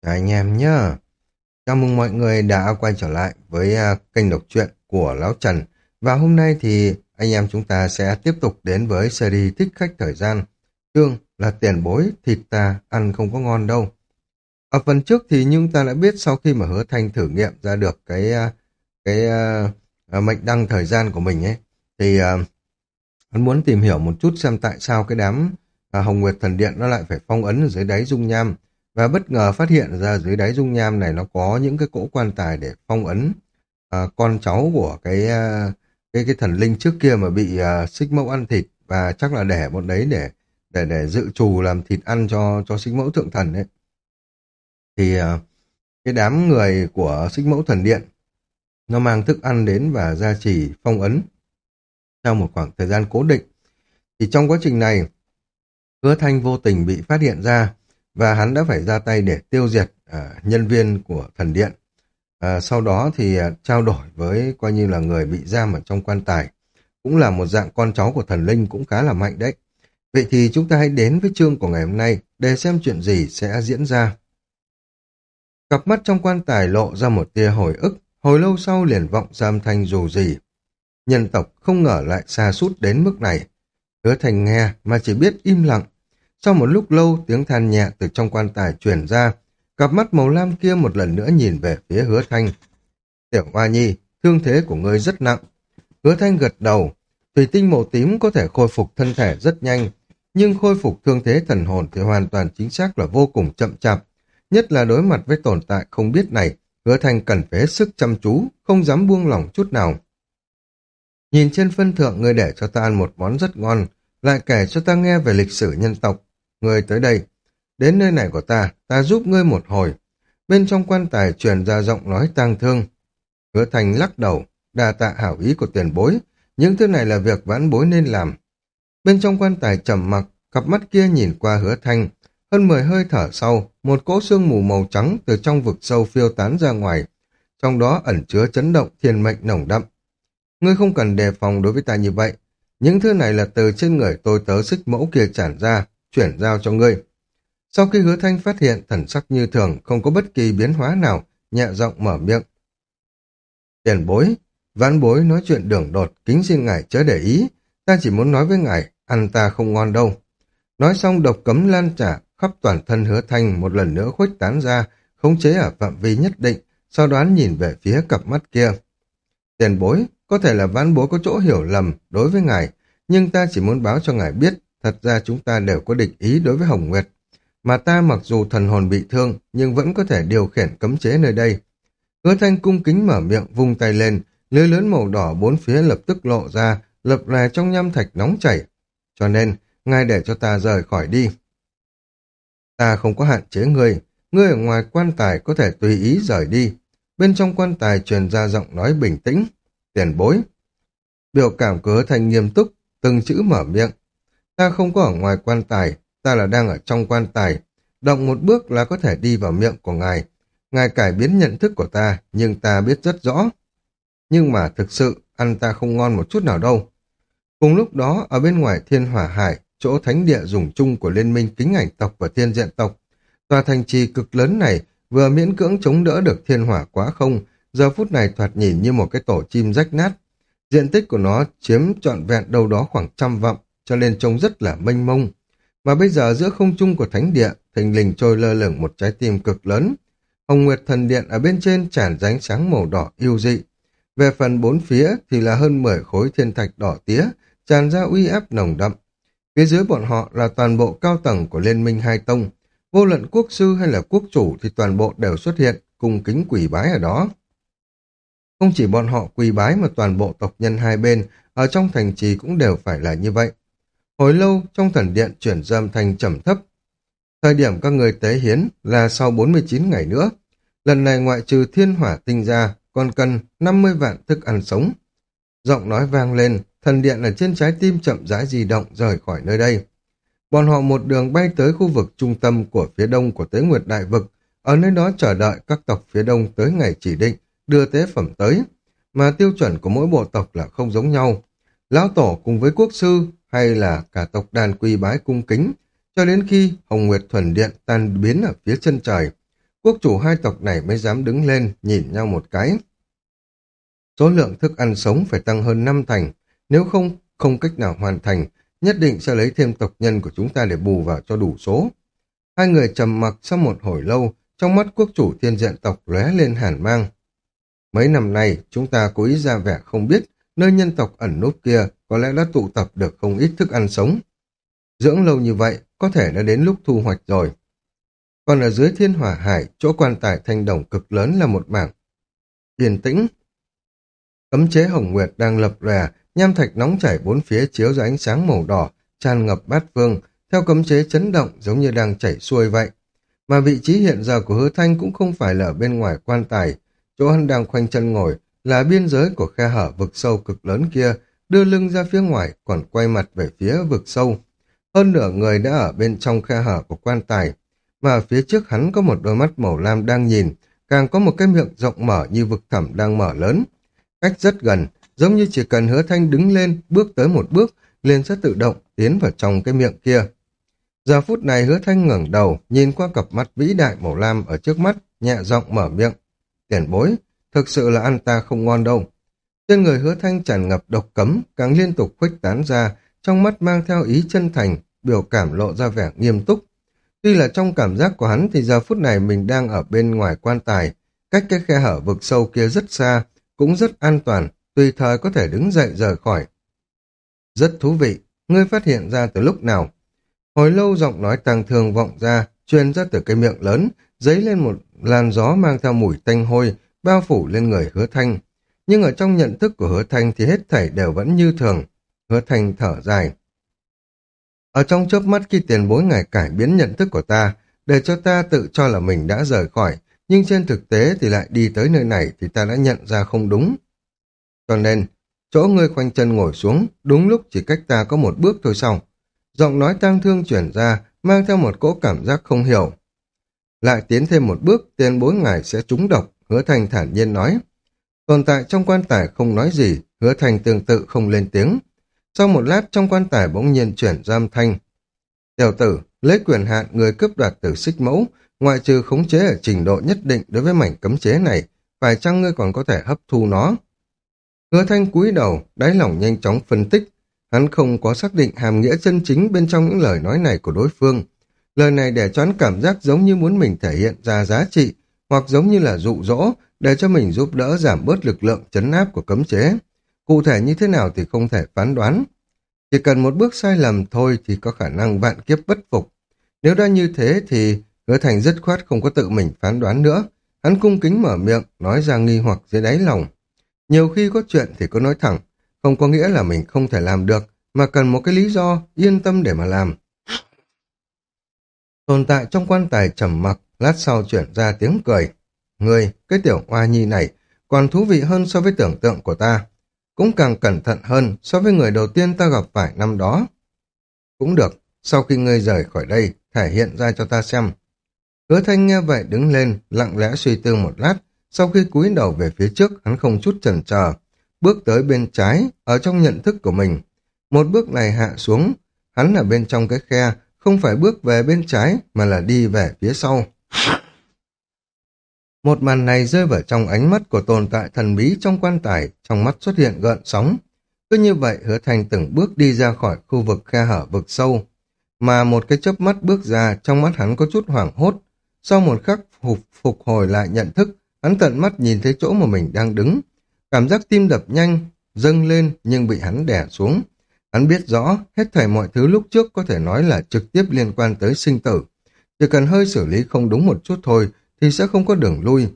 anh em nhá. Chào mừng mọi người đã quay trở lại với à, kênh đọc truyện của Lão Trần. Và hôm nay thì anh em chúng ta sẽ tiếp tục đến với series Thích Khách Thời Gian. Chương là tiền bối, thịt ta ăn không có ngon đâu. Ở phần trước thì chúng ta đã biết sau khi mà hứa thanh thử nghiệm ra được cái à, cái uh, mệnh đăng thời gian của mình ấy, thì uh, hắn muốn tìm hiểu một chút xem tại sao cái đám uh, Hồng Nguyệt Thần Điện nó lại phải phong ấn ở dưới đáy dung nham và bất ngờ phát hiện ra dưới đáy dung nham này nó có những cái cỗ quan tài để phong ấn à, con cháu của cái à, cái cái thần linh trước kia mà bị à, xích mẫu ăn thịt. Và chắc là để bọn đấy để để để dự trù làm thịt ăn cho cho xích mẫu thượng thần đấy thì à, cái đám người của xích mẫu thần điện nó mang thức ăn đến và gia trì phong ấn sau một khoảng thời gian cố định. Thì trong quá trình này hứa thanh vô tình bị phát hiện ra và hắn đã phải ra tay để tiêu diệt à, nhân viên của thần điện. À, sau đó thì à, trao đổi với coi như là người bị giam ở trong quan tài. Cũng là một dạng con cháu của thần linh cũng khá là mạnh đấy. Vậy thì chúng ta hãy đến với chương của ngày hôm nay để xem chuyện gì sẽ diễn ra. Cặp mắt trong quan tài lộ ra một tia hồi ức, hồi lâu sau liền vọng giam thanh dù gì. Nhân tộc không ngờ lại xa sút đến mức này. Hứa thành nghe mà chỉ biết im lặng, sau một lúc lâu, tiếng than nhẹ từ trong quan tài truyền ra, cặp mắt màu lam kia một lần nữa nhìn về phía hứa thanh. Tiểu Hoa Nhi, thương thế của ngươi rất nặng. Hứa thanh gật đầu, thủy tinh màu tím có thể khôi phục thân thể rất nhanh, nhưng khôi phục thương thế thần hồn thì hoàn toàn chính xác là vô cùng chậm chạp. Nhất là đối mặt với tồn tại không biết này, hứa thanh cần phải hết sức chăm chú, không dám buông lỏng chút nào. Nhìn trên phân thượng người để cho ta ăn một món rất ngon, lại kể cho ta nghe về lịch sử nhân tộc, ngươi tới đây. Đến nơi này của ta, ta giúp ngươi một hồi. Bên trong quan tài truyền ra giọng nói tang thương. Hứa thành lắc đầu, đà tạ hảo ý của tiền bối. Những thứ này là việc vãn bối nên làm. Bên trong quan tài trầm mặc, cặp mắt kia nhìn qua hứa thanh. Hơn mười hơi thở sau, một cỗ sương mù màu trắng từ trong vực sâu phiêu tán ra ngoài. Trong đó ẩn chứa chấn động thiên mệnh nồng đậm. Ngươi không cần đề phòng đối với ta như vậy. Những thứ này là từ trên người tôi tớ xích mẫu kia tràn ra, chuyển giao cho ngươi. Sau khi hứa thanh phát hiện thần sắc như thường, không có bất kỳ biến hóa nào, nhẹ giọng mở miệng. Tiền bối, vãn bối nói chuyện đường đột, kính xin ngài chớ để ý, ta chỉ muốn nói với ngài, ăn ta không ngon đâu. Nói xong độc cấm lan trả khắp toàn thân hứa thanh một lần nữa khuếch tán ra, khống chế ở phạm vi nhất định, sau đoán nhìn về phía cặp mắt kia. Tiền bối, có thể là vãn bối có chỗ hiểu lầm đối với ngài, nhưng ta chỉ muốn báo cho ngài biết Thật ra chúng ta đều có địch ý đối với Hồng Nguyệt. Mà ta mặc dù thần hồn bị thương, nhưng vẫn có thể điều khiển cấm chế nơi đây. Hứa thanh cung kính mở miệng vung tay lên, lưới lớn màu đỏ bốn phía lập tức lộ ra, lập lè trong nham thạch nóng chảy. Cho nên, ngài để cho ta rời khỏi đi. Ta không có hạn chế ngươi, ngươi ở ngoài quan tài có thể tùy ý rời đi. Bên trong quan tài truyền ra giọng nói bình tĩnh, tiền bối. Biểu cảm của hứa thanh nghiêm túc, từng chữ mở miệng, Ta không có ở ngoài quan tài, ta là đang ở trong quan tài. Động một bước là có thể đi vào miệng của ngài. Ngài cải biến nhận thức của ta, nhưng ta biết rất rõ. Nhưng mà thực sự, ăn ta không ngon một chút nào đâu. Cùng lúc đó, ở bên ngoài thiên hỏa hải, chỗ thánh địa dùng chung của liên minh kính ảnh tộc và thiên diện tộc, tòa thành trì cực lớn này vừa miễn cưỡng chống đỡ được thiên hỏa quá không, giờ phút này thoạt nhìn như một cái tổ chim rách nát. Diện tích của nó chiếm trọn vẹn đâu đó khoảng trăm vọng, cho nên trông rất là mênh mông. Mà bây giờ giữa không trung của thánh địa, thình lình trôi lơ lửng một trái tim cực lớn. Hồng Nguyệt Thần Điện ở bên trên tràn ránh sáng màu đỏ yêu dị. Về phần bốn phía thì là hơn 10 khối thiên thạch đỏ tía, tràn ra uy áp nồng đậm. Phía dưới bọn họ là toàn bộ cao tầng của Liên minh Hai Tông. Vô luận quốc sư hay là quốc chủ thì toàn bộ đều xuất hiện, cùng kính quỷ bái ở đó. Không chỉ bọn họ quỳ bái mà toàn bộ tộc nhân hai bên ở trong thành trì cũng đều phải là như vậy. Hồi lâu trong thần điện chuyển dâm thành trầm thấp. Thời điểm các người tế hiến là sau 49 ngày nữa. Lần này ngoại trừ thiên hỏa tinh ra, còn cần 50 vạn thức ăn sống. Giọng nói vang lên, thần điện ở trên trái tim chậm rãi di động rời khỏi nơi đây. Bọn họ một đường bay tới khu vực trung tâm của phía đông của Tế Nguyệt Đại Vực, ở nơi đó chờ đợi các tộc phía đông tới ngày chỉ định, đưa tế phẩm tới. Mà tiêu chuẩn của mỗi bộ tộc là không giống nhau. Lão Tổ cùng với quốc sư hay là cả tộc đàn quy bái cung kính, cho đến khi Hồng Nguyệt Thuần Điện tan biến ở phía chân trời. quốc chủ hai tộc này mới dám đứng lên, nhìn nhau một cái. Số lượng thức ăn sống phải tăng hơn năm thành, nếu không, không cách nào hoàn thành, nhất định sẽ lấy thêm tộc nhân của chúng ta để bù vào cho đủ số. Hai người trầm mặc sau một hồi lâu, trong mắt quốc chủ thiên diện tộc lóe lên hàn mang. Mấy năm nay, chúng ta cố ý ra vẻ không biết, nơi nhân tộc ẩn nút kia có lẽ đã tụ tập được không ít thức ăn sống. Dưỡng lâu như vậy, có thể đã đến lúc thu hoạch rồi. Còn ở dưới thiên hỏa hải, chỗ quan tài thanh đồng cực lớn là một mảng. Yên tĩnh. Cấm chế hồng nguyệt đang lập lòe, nham thạch nóng chảy bốn phía chiếu ra ánh sáng màu đỏ, tràn ngập bát phương, theo cấm chế chấn động giống như đang chảy xuôi vậy. Mà vị trí hiện giờ của hứa thanh cũng không phải là ở bên ngoài quan tài, chỗ hắn đang khoanh chân ngồi là biên giới của khe hở vực sâu cực lớn kia, đưa lưng ra phía ngoài còn quay mặt về phía vực sâu. Hơn nửa người đã ở bên trong khe hở của quan tài, mà phía trước hắn có một đôi mắt màu lam đang nhìn, càng có một cái miệng rộng mở như vực thẳm đang mở lớn. Cách rất gần, giống như chỉ cần hứa thanh đứng lên, bước tới một bước, liền sẽ tự động tiến vào trong cái miệng kia. Giờ phút này hứa thanh ngẩng đầu, nhìn qua cặp mắt vĩ đại màu lam ở trước mắt, nhẹ giọng mở miệng. Tiền bối, thực sự là ăn ta không ngon đâu. Trên người hứa thanh tràn ngập độc cấm, càng liên tục khuếch tán ra, trong mắt mang theo ý chân thành, biểu cảm lộ ra vẻ nghiêm túc. Tuy là trong cảm giác của hắn thì giờ phút này mình đang ở bên ngoài quan tài, cách cái khe hở vực sâu kia rất xa, cũng rất an toàn, tùy thời có thể đứng dậy rời khỏi. Rất thú vị, ngươi phát hiện ra từ lúc nào? Hồi lâu giọng nói tăng thường vọng ra, truyền ra từ cái miệng lớn, dấy lên một làn gió mang theo mùi tanh hôi, bao phủ lên người hứa thanh. Nhưng ở trong nhận thức của hứa thanh thì hết thảy đều vẫn như thường. Hứa thanh thở dài. Ở trong chớp mắt khi tiền bối ngài cải biến nhận thức của ta, để cho ta tự cho là mình đã rời khỏi, nhưng trên thực tế thì lại đi tới nơi này thì ta đã nhận ra không đúng. Cho nên, chỗ ngươi khoanh chân ngồi xuống, đúng lúc chỉ cách ta có một bước thôi xong. Giọng nói tang thương chuyển ra, mang theo một cỗ cảm giác không hiểu. Lại tiến thêm một bước, tiền bối ngài sẽ trúng độc, hứa thành thản nhiên nói. Tồn tại trong quan tài không nói gì, hứa thành tương tự không lên tiếng. Sau một lát trong quan tài bỗng nhiên chuyển giam thanh. Tiểu tử, lấy quyền hạn người cướp đoạt tử xích mẫu, ngoại trừ khống chế ở trình độ nhất định đối với mảnh cấm chế này, phải chăng ngươi còn có thể hấp thu nó? Hứa thanh cúi đầu, đáy lòng nhanh chóng phân tích. Hắn không có xác định hàm nghĩa chân chính bên trong những lời nói này của đối phương. Lời này để cho hắn cảm giác giống như muốn mình thể hiện ra giá trị, hoặc giống như là dụ dỗ để cho mình giúp đỡ giảm bớt lực lượng chấn áp của cấm chế. Cụ thể như thế nào thì không thể phán đoán. Chỉ cần một bước sai lầm thôi thì có khả năng vạn kiếp bất phục. Nếu đã như thế thì hứa thành dứt khoát không có tự mình phán đoán nữa. Hắn cung kính mở miệng, nói ra nghi hoặc dưới đáy lòng. Nhiều khi có chuyện thì cứ nói thẳng, không có nghĩa là mình không thể làm được, mà cần một cái lý do yên tâm để mà làm. Tồn tại trong quan tài trầm mặc, lát sau chuyển ra tiếng cười. Người, cái tiểu hoa nhi này, còn thú vị hơn so với tưởng tượng của ta. Cũng càng cẩn thận hơn so với người đầu tiên ta gặp phải năm đó. Cũng được, sau khi ngươi rời khỏi đây, thể hiện ra cho ta xem. Hứa thanh nghe vậy đứng lên, lặng lẽ suy tư một lát, sau khi cúi đầu về phía trước, hắn không chút chần chờ, bước tới bên trái, ở trong nhận thức của mình. Một bước này hạ xuống, hắn ở bên trong cái khe, không phải bước về bên trái, mà là đi về phía sau. Một màn này rơi vào trong ánh mắt của tồn tại thần bí trong quan tài, trong mắt xuất hiện gợn sóng. Cứ như vậy hứa thành từng bước đi ra khỏi khu vực khe hở vực sâu. Mà một cái chớp mắt bước ra, trong mắt hắn có chút hoảng hốt. Sau một khắc phục, phục hồi lại nhận thức, hắn tận mắt nhìn thấy chỗ mà mình đang đứng. Cảm giác tim đập nhanh, dâng lên nhưng bị hắn đè xuống. Hắn biết rõ, hết thảy mọi thứ lúc trước có thể nói là trực tiếp liên quan tới sinh tử. Chỉ cần hơi xử lý không đúng một chút thôi thì sẽ không có đường lui.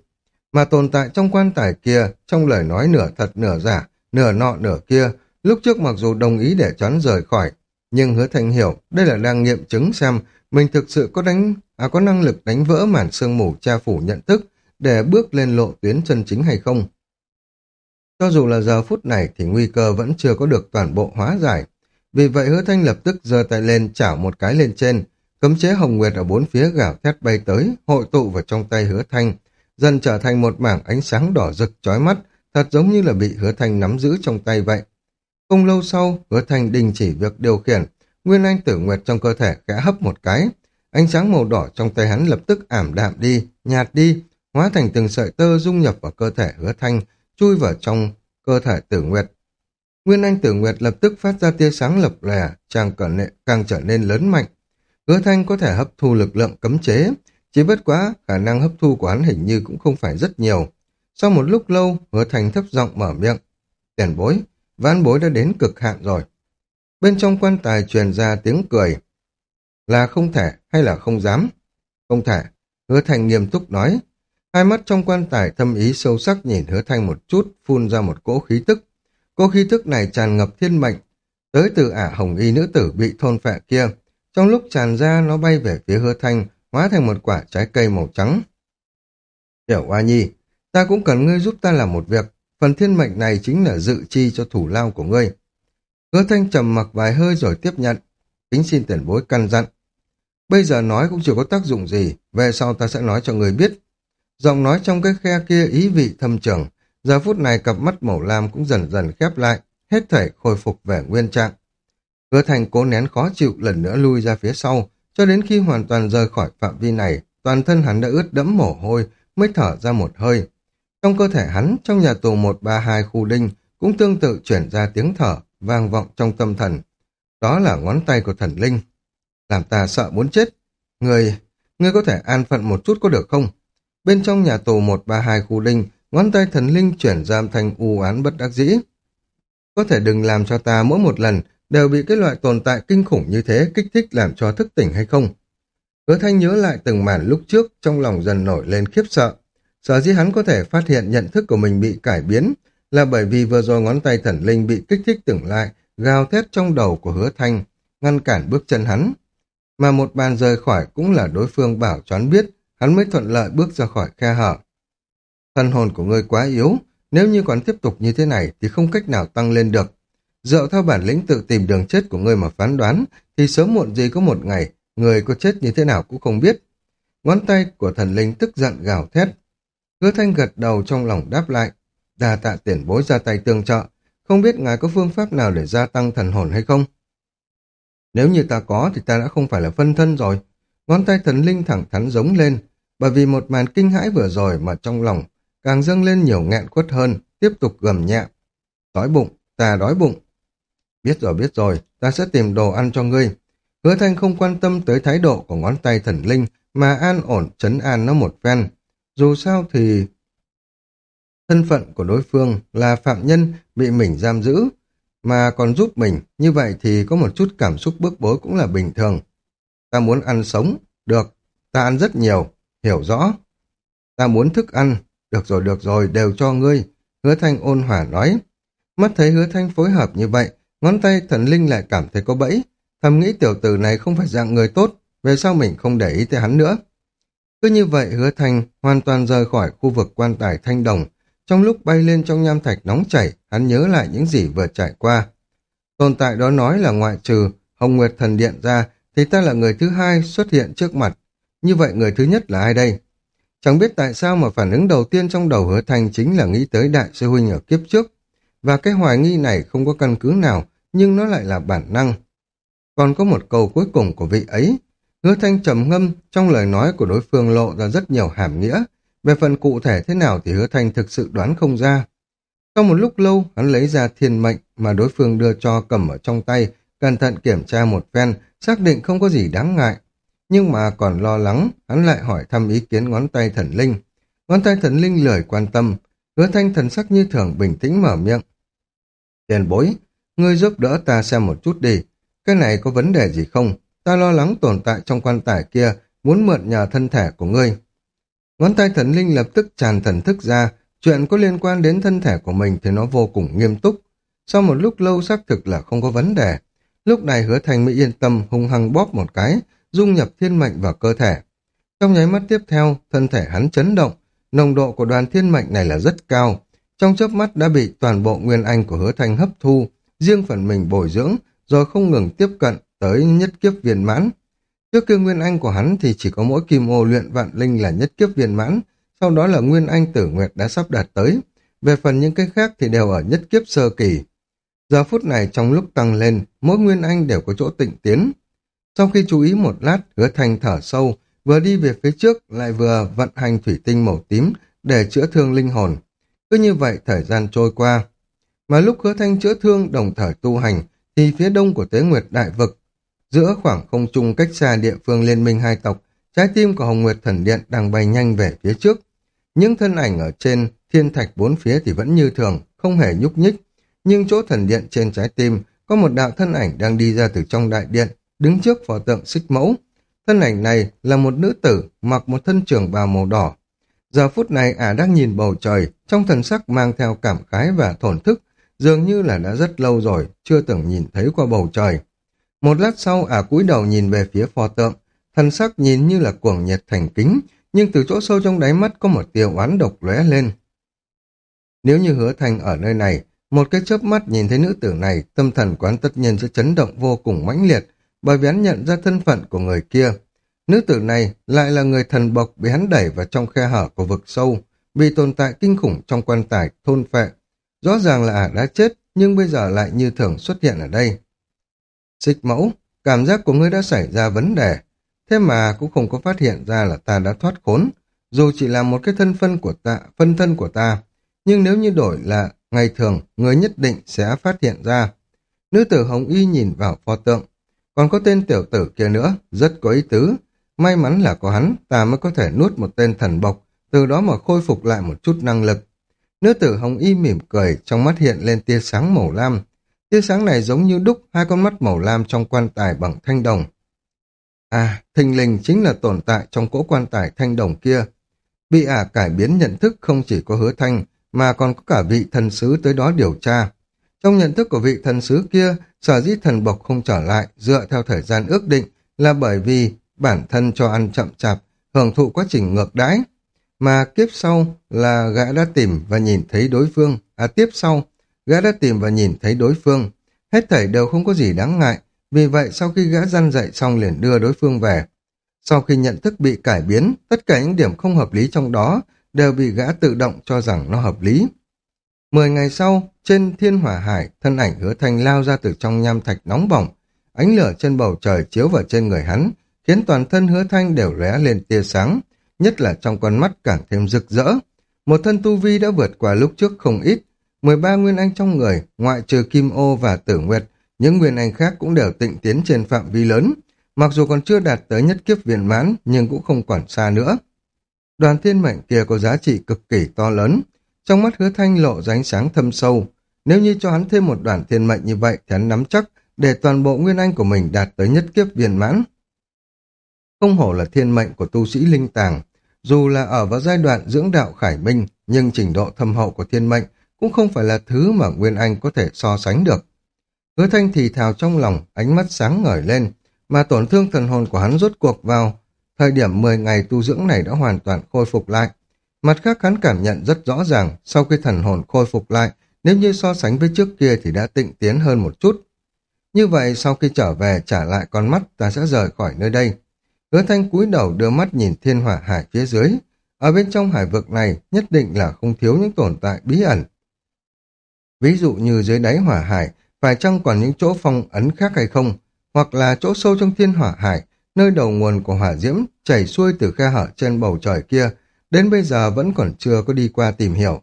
Mà tồn tại trong quan tài kia, trong lời nói nửa thật nửa giả, nửa nọ nửa kia, lúc trước mặc dù đồng ý để choán rời khỏi, nhưng hứa thành hiểu đây là đang nghiệm chứng xem mình thực sự có đánh à có năng lực đánh vỡ màn sương mù cha phủ nhận thức để bước lên lộ tuyến chân chính hay không. Cho dù là giờ phút này thì nguy cơ vẫn chưa có được toàn bộ hóa giải. Vì vậy hứa thanh lập tức giơ tay lên chảo một cái lên trên, cấm chế hồng nguyệt ở bốn phía gào thét bay tới, hội tụ vào trong tay hứa thanh, dần trở thành một mảng ánh sáng đỏ rực chói mắt, thật giống như là bị hứa thanh nắm giữ trong tay vậy. Không lâu sau, hứa thanh đình chỉ việc điều khiển, nguyên anh tử nguyệt trong cơ thể khẽ hấp một cái, ánh sáng màu đỏ trong tay hắn lập tức ảm đạm đi, nhạt đi, hóa thành từng sợi tơ dung nhập vào cơ thể hứa thanh, chui vào trong cơ thể tử nguyệt. Nguyên anh tử nguyệt lập tức phát ra tia sáng lập lè, càng, càng trở nên lớn mạnh. Hứa thanh có thể hấp thu lực lượng cấm chế, chỉ bất quá khả năng hấp thu của hắn hình như cũng không phải rất nhiều. Sau một lúc lâu, hứa thanh thấp giọng mở miệng. Tiền bối, ván bối đã đến cực hạn rồi. Bên trong quan tài truyền ra tiếng cười. Là không thể hay là không dám? Không thể. Hứa thanh nghiêm túc nói. Hai mắt trong quan tài thâm ý sâu sắc nhìn hứa thanh một chút, phun ra một cỗ khí tức. Cỗ khí tức này tràn ngập thiên mệnh, tới từ ả hồng y nữ tử bị thôn phệ kia. Trong lúc tràn ra, nó bay về phía hứa thanh, hóa thành một quả trái cây màu trắng. Tiểu Hoa Nhi, ta cũng cần ngươi giúp ta làm một việc. Phần thiên mệnh này chính là dự chi cho thủ lao của ngươi. Hứa thanh trầm mặc vài hơi rồi tiếp nhận. Kính xin tiền bối căn dặn. Bây giờ nói cũng chưa có tác dụng gì, về sau ta sẽ nói cho người biết. Giọng nói trong cái khe kia ý vị thâm trường, giờ phút này cặp mắt màu lam cũng dần dần khép lại, hết thảy khôi phục về nguyên trạng. Hứa thành cố nén khó chịu lần nữa lui ra phía sau, cho đến khi hoàn toàn rời khỏi phạm vi này, toàn thân hắn đã ướt đẫm mồ hôi, mới thở ra một hơi. Trong cơ thể hắn, trong nhà tù 132 khu đinh, cũng tương tự chuyển ra tiếng thở, vang vọng trong tâm thần. Đó là ngón tay của thần linh. Làm ta sợ muốn chết. Người, người có thể an phận một chút có được không? Bên trong nhà tù 132 khu đinh, ngón tay thần linh chuyển ra thành u án bất đắc dĩ. Có thể đừng làm cho ta mỗi một lần đều bị cái loại tồn tại kinh khủng như thế kích thích làm cho thức tỉnh hay không? Hứa thanh nhớ lại từng màn lúc trước trong lòng dần nổi lên khiếp sợ. Sở dĩ hắn có thể phát hiện nhận thức của mình bị cải biến là bởi vì vừa rồi ngón tay thần linh bị kích thích tưởng lại, gào thét trong đầu của hứa thanh, ngăn cản bước chân hắn. Mà một bàn rời khỏi cũng là đối phương bảo choán biết, hắn mới thuận lợi bước ra khỏi khe hở. Thần hồn của ngươi quá yếu, nếu như còn tiếp tục như thế này thì không cách nào tăng lên được. Dựa theo bản lĩnh tự tìm đường chết của ngươi mà phán đoán, thì sớm muộn gì có một ngày, người có chết như thế nào cũng không biết. Ngón tay của thần linh tức giận gào thét. Hứa thanh gật đầu trong lòng đáp lại. Đà tạ tiền bối ra tay tương trợ, không biết ngài có phương pháp nào để gia tăng thần hồn hay không? Nếu như ta có thì ta đã không phải là phân thân rồi. Ngón tay thần linh thẳng thắn giống lên, bởi vì một màn kinh hãi vừa rồi mà trong lòng càng dâng lên nhiều nghẹn quất hơn, tiếp tục gầm nhẹ. Đói bụng, ta đói bụng. Biết rồi, biết rồi, ta sẽ tìm đồ ăn cho ngươi. Hứa thanh không quan tâm tới thái độ của ngón tay thần linh, mà an ổn chấn an nó một phen. Dù sao thì... Thân phận của đối phương là phạm nhân bị mình giam giữ, mà còn giúp mình, như vậy thì có một chút cảm xúc bức bối cũng là bình thường. Ta muốn ăn sống, được, ta ăn rất nhiều, hiểu rõ. Ta muốn thức ăn, được rồi, được rồi, đều cho ngươi. Hứa Thanh ôn hòa nói. Mắt thấy hứa Thanh phối hợp như vậy, ngón tay thần linh lại cảm thấy có bẫy. Thầm nghĩ tiểu tử này không phải dạng người tốt, về sau mình không để ý tới hắn nữa. Cứ như vậy hứa Thành hoàn toàn rời khỏi khu vực quan tài thanh đồng. Trong lúc bay lên trong nham thạch nóng chảy, hắn nhớ lại những gì vừa trải qua. Tồn tại đó nói là ngoại trừ Hồng Nguyệt Thần Điện ra, thì ta là người thứ hai xuất hiện trước mặt. Như vậy người thứ nhất là ai đây? Chẳng biết tại sao mà phản ứng đầu tiên trong đầu hứa thành chính là nghĩ tới đại sư huynh ở kiếp trước. Và cái hoài nghi này không có căn cứ nào, nhưng nó lại là bản năng. Còn có một câu cuối cùng của vị ấy, hứa thanh trầm ngâm trong lời nói của đối phương lộ ra rất nhiều hàm nghĩa. Về phần cụ thể thế nào thì hứa thanh thực sự đoán không ra. Sau một lúc lâu, hắn lấy ra thiên mệnh mà đối phương đưa cho cầm ở trong tay, cẩn thận kiểm tra một phen, xác định không có gì đáng ngại, nhưng mà còn lo lắng, hắn lại hỏi thăm ý kiến ngón tay thần linh. Ngón tay thần linh lười quan tâm, hứa thanh thần sắc như thường bình tĩnh mở miệng. Tiền bối, ngươi giúp đỡ ta xem một chút đi, cái này có vấn đề gì không? Ta lo lắng tồn tại trong quan tài kia, muốn mượn nhờ thân thể của ngươi. Ngón tay thần linh lập tức tràn thần thức ra, chuyện có liên quan đến thân thể của mình thì nó vô cùng nghiêm túc. Sau một lúc lâu xác thực là không có vấn đề. Lúc này hứa thành mới yên tâm hung hăng bóp một cái, dung nhập thiên mệnh vào cơ thể. Trong nháy mắt tiếp theo, thân thể hắn chấn động, nồng độ của đoàn thiên mệnh này là rất cao. Trong chớp mắt đã bị toàn bộ nguyên anh của hứa thanh hấp thu, riêng phần mình bồi dưỡng, rồi không ngừng tiếp cận tới nhất kiếp viên mãn. Trước kia nguyên anh của hắn thì chỉ có mỗi kim ô luyện vạn linh là nhất kiếp viên mãn, sau đó là nguyên anh tử nguyệt đã sắp đạt tới. Về phần những cái khác thì đều ở nhất kiếp sơ kỳ. Giờ phút này trong lúc tăng lên, mỗi nguyên anh đều có chỗ tịnh tiến. Sau khi chú ý một lát, hứa thành thở sâu, vừa đi về phía trước lại vừa vận hành thủy tinh màu tím để chữa thương linh hồn. Cứ như vậy thời gian trôi qua. Mà lúc hứa thanh chữa thương đồng thời tu hành thì phía đông của tế nguyệt đại vực giữa khoảng không trung cách xa địa phương liên minh hai tộc trái tim của Hồng Nguyệt Thần Điện đang bay nhanh về phía trước. Những thân ảnh ở trên thiên thạch bốn phía thì vẫn như thường, không hề nhúc nhích. Nhưng chỗ thần điện trên trái tim có một đạo thân ảnh đang đi ra từ trong đại điện, đứng trước pho tượng xích mẫu. Thân ảnh này là một nữ tử mặc một thân trường bào màu đỏ. Giờ phút này ả đang nhìn bầu trời, trong thần sắc mang theo cảm khái và thổn thức, dường như là đã rất lâu rồi, chưa từng nhìn thấy qua bầu trời. Một lát sau ả cúi đầu nhìn về phía pho tượng, thần sắc nhìn như là cuồng nhiệt thành kính, nhưng từ chỗ sâu trong đáy mắt có một tia oán độc lóe lên. Nếu như hứa thành ở nơi này, một cái chớp mắt nhìn thấy nữ tử này, tâm thần quán tất nhiên sẽ chấn động vô cùng mãnh liệt, bởi vì hắn nhận ra thân phận của người kia. Nữ tử này lại là người thần bộc bị hắn đẩy vào trong khe hở của vực sâu, bị tồn tại kinh khủng trong quan tài thôn phệ. Rõ ràng là ả đã chết, nhưng bây giờ lại như thường xuất hiện ở đây. Xích mẫu, cảm giác của ngươi đã xảy ra vấn đề, thế mà cũng không có phát hiện ra là ta đã thoát khốn, dù chỉ là một cái thân phân của ta, phân thân của ta, nhưng nếu như đổi là ngày thường, người nhất định sẽ phát hiện ra. Nữ tử Hồng Y nhìn vào pho tượng, còn có tên tiểu tử kia nữa, rất có ý tứ. May mắn là có hắn, ta mới có thể nuốt một tên thần bộc, từ đó mà khôi phục lại một chút năng lực. Nữ tử Hồng Y mỉm cười, trong mắt hiện lên tia sáng màu lam. Tia sáng này giống như đúc hai con mắt màu lam trong quan tài bằng thanh đồng. À, thình lình chính là tồn tại trong cỗ quan tài thanh đồng kia. Bị ả cải biến nhận thức không chỉ có hứa thanh, mà còn có cả vị thần sứ tới đó điều tra. Trong nhận thức của vị thần sứ kia, sở dĩ thần bộc không trở lại dựa theo thời gian ước định là bởi vì bản thân cho ăn chậm chạp, hưởng thụ quá trình ngược đãi. Mà kiếp sau là gã đã tìm và nhìn thấy đối phương, à tiếp sau, gã đã tìm và nhìn thấy đối phương. Hết thảy đều không có gì đáng ngại, vì vậy sau khi gã răn dậy xong liền đưa đối phương về. Sau khi nhận thức bị cải biến, tất cả những điểm không hợp lý trong đó đều bị gã tự động cho rằng nó hợp lý. Mười ngày sau, trên thiên hỏa hải, thân ảnh hứa thanh lao ra từ trong nham thạch nóng bỏng. Ánh lửa trên bầu trời chiếu vào trên người hắn, khiến toàn thân hứa thanh đều lóe lên tia sáng, nhất là trong con mắt càng thêm rực rỡ. Một thân tu vi đã vượt qua lúc trước không ít, 13 nguyên anh trong người, ngoại trừ Kim Ô và Tử Nguyệt, những nguyên anh khác cũng đều tịnh tiến trên phạm vi lớn, mặc dù còn chưa đạt tới nhất kiếp viên mãn nhưng cũng không quản xa nữa. Đoàn thiên mệnh kia có giá trị cực kỳ to lớn. Trong mắt hứa thanh lộ ránh sáng thâm sâu. Nếu như cho hắn thêm một đoàn thiên mệnh như vậy thì hắn nắm chắc để toàn bộ nguyên anh của mình đạt tới nhất kiếp viên mãn. Không hổ là thiên mệnh của tu sĩ linh tàng. Dù là ở vào giai đoạn dưỡng đạo khải minh, nhưng trình độ thâm hậu của thiên mệnh cũng không phải là thứ mà Nguyên Anh có thể so sánh được. Hứa thanh thì thào trong lòng, ánh mắt sáng ngời lên, mà tổn thương thần hồn của hắn rốt cuộc vào Thời điểm 10 ngày tu dưỡng này đã hoàn toàn khôi phục lại. Mặt khác hắn cảm nhận rất rõ ràng, sau khi thần hồn khôi phục lại, nếu như so sánh với trước kia thì đã tịnh tiến hơn một chút. Như vậy sau khi trở về trả lại con mắt ta sẽ rời khỏi nơi đây. Hứa thanh cúi đầu đưa mắt nhìn thiên hỏa hải phía dưới. Ở bên trong hải vực này nhất định là không thiếu những tồn tại bí ẩn. Ví dụ như dưới đáy hỏa hải, phải chăng còn những chỗ phong ấn khác hay không? Hoặc là chỗ sâu trong thiên hỏa hải, nơi đầu nguồn của hỏa diễm chảy xuôi từ khe hở trên bầu trời kia, đến bây giờ vẫn còn chưa có đi qua tìm hiểu.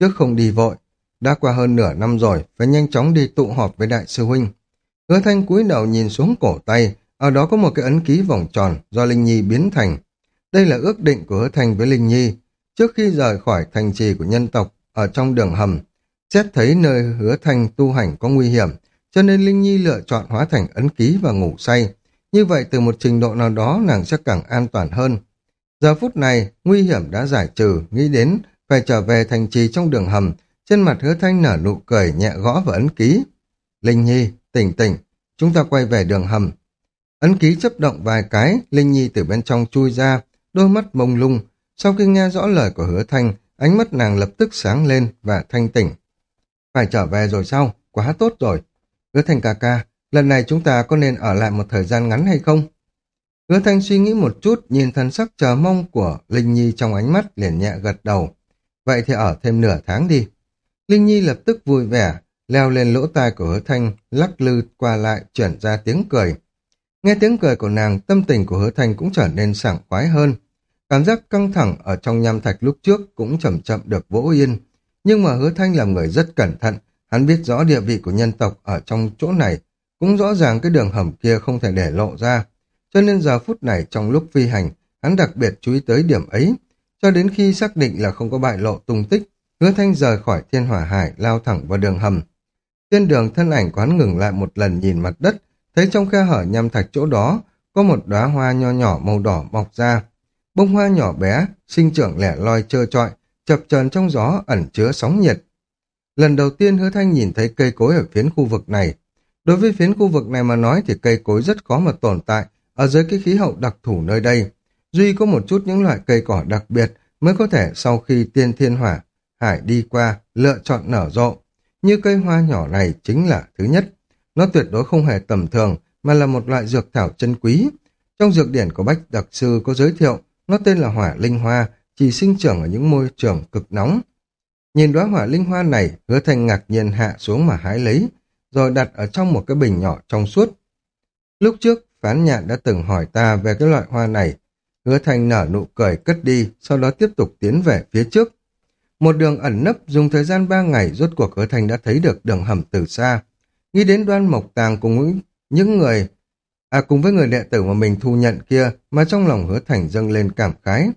Trước không đi vội, đã qua hơn nửa năm rồi, phải nhanh chóng đi tụ họp với đại sư huynh. Hứa thanh cúi đầu nhìn xuống cổ tay, ở đó có một cái ấn ký vòng tròn do Linh Nhi biến thành. Đây là ước định của hứa thanh với Linh Nhi. Trước khi rời khỏi thành trì của nhân tộc, ở trong đường hầm, xét thấy nơi hứa thanh tu hành có nguy hiểm, cho nên Linh Nhi lựa chọn hóa thành ấn ký và ngủ say, như vậy từ một trình độ nào đó nàng sẽ càng an toàn hơn. Giờ phút này, nguy hiểm đã giải trừ, nghĩ đến phải trở về thành trì trong đường hầm, trên mặt hứa thanh nở nụ cười nhẹ gõ vào ấn ký. Linh Nhi, tỉnh tỉnh, chúng ta quay về đường hầm. Ấn ký chấp động vài cái, Linh Nhi từ bên trong chui ra, đôi mắt mông lung. Sau khi nghe rõ lời của hứa thanh, ánh mắt nàng lập tức sáng lên và thanh tỉnh. Phải trở về rồi sao? Quá tốt rồi. Hứa thanh ca ca, lần này chúng ta có nên ở lại một thời gian ngắn hay không? Hứa Thanh suy nghĩ một chút, nhìn thần sắc chờ mong của Linh Nhi trong ánh mắt liền nhẹ gật đầu. Vậy thì ở thêm nửa tháng đi. Linh Nhi lập tức vui vẻ, leo lên lỗ tai của Hứa Thanh, lắc lư qua lại, chuyển ra tiếng cười. Nghe tiếng cười của nàng, tâm tình của hứa thành cũng trở nên sảng khoái hơn. Cảm giác căng thẳng ở trong nham thạch lúc trước cũng chậm chậm được vỗ yên. Nhưng mà hứa thanh là người rất cẩn thận, hắn biết rõ địa vị của nhân tộc ở trong chỗ này, cũng rõ ràng cái đường hầm kia không thể để lộ ra. Cho nên giờ phút này trong lúc phi hành, hắn đặc biệt chú ý tới điểm ấy, cho đến khi xác định là không có bại lộ tung tích, hứa thanh rời khỏi thiên hỏa hải lao thẳng vào đường hầm. Trên đường thân ảnh quán ngừng lại một lần nhìn mặt đất, thấy trong khe hở nham thạch chỗ đó có một đóa hoa nho nhỏ màu đỏ mọc ra. Bông hoa nhỏ bé, sinh trưởng lẻ loi trơ trọi, chập chờn trong gió ẩn chứa sóng nhiệt. Lần đầu tiên hứa thanh nhìn thấy cây cối ở phiến khu vực này. Đối với phiến khu vực này mà nói thì cây cối rất khó mà tồn tại ở dưới cái khí hậu đặc thù nơi đây. Duy có một chút những loại cây cỏ đặc biệt mới có thể sau khi tiên thiên hỏa, hải đi qua, lựa chọn nở rộ. Như cây hoa nhỏ này chính là thứ nhất. Nó tuyệt đối không hề tầm thường, mà là một loại dược thảo chân quý. Trong dược điển của Bách Đặc Sư có giới thiệu, nó tên là hỏa linh hoa, chỉ sinh trưởng ở những môi trường cực nóng. Nhìn đóa hỏa linh hoa này, hứa thành ngạc nhiên hạ xuống mà hái lấy, rồi đặt ở trong một cái bình nhỏ trong suốt. Lúc trước, phán nhạn đã từng hỏi ta về cái loại hoa này, Hứa Thành nở nụ cười cất đi, sau đó tiếp tục tiến về phía trước. Một đường ẩn nấp dùng thời gian ba ngày rốt cuộc Hứa Thành đã thấy được đường hầm từ xa. Nghĩ đến đoan mộc tàng cùng những người, à cùng với người đệ tử mà mình thu nhận kia mà trong lòng Hứa Thành dâng lên cảm khái.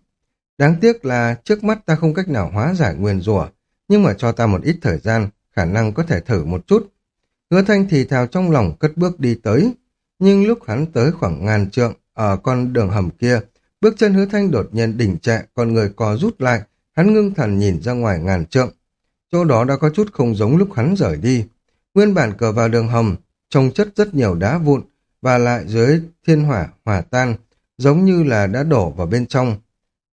Đáng tiếc là trước mắt ta không cách nào hóa giải nguyên rủa nhưng mà cho ta một ít thời gian, khả năng có thể thử một chút. Hứa Thanh thì thào trong lòng cất bước đi tới, nhưng lúc hắn tới khoảng ngàn trượng ở con đường hầm kia, Bước chân hứa thanh đột nhiên đỉnh trệ, con người co rút lại, hắn ngưng thần nhìn ra ngoài ngàn trượng. Chỗ đó đã có chút không giống lúc hắn rời đi. Nguyên bản cờ vào đường hầm, trông chất rất nhiều đá vụn, và lại dưới thiên hỏa, hòa tan, giống như là đã đổ vào bên trong.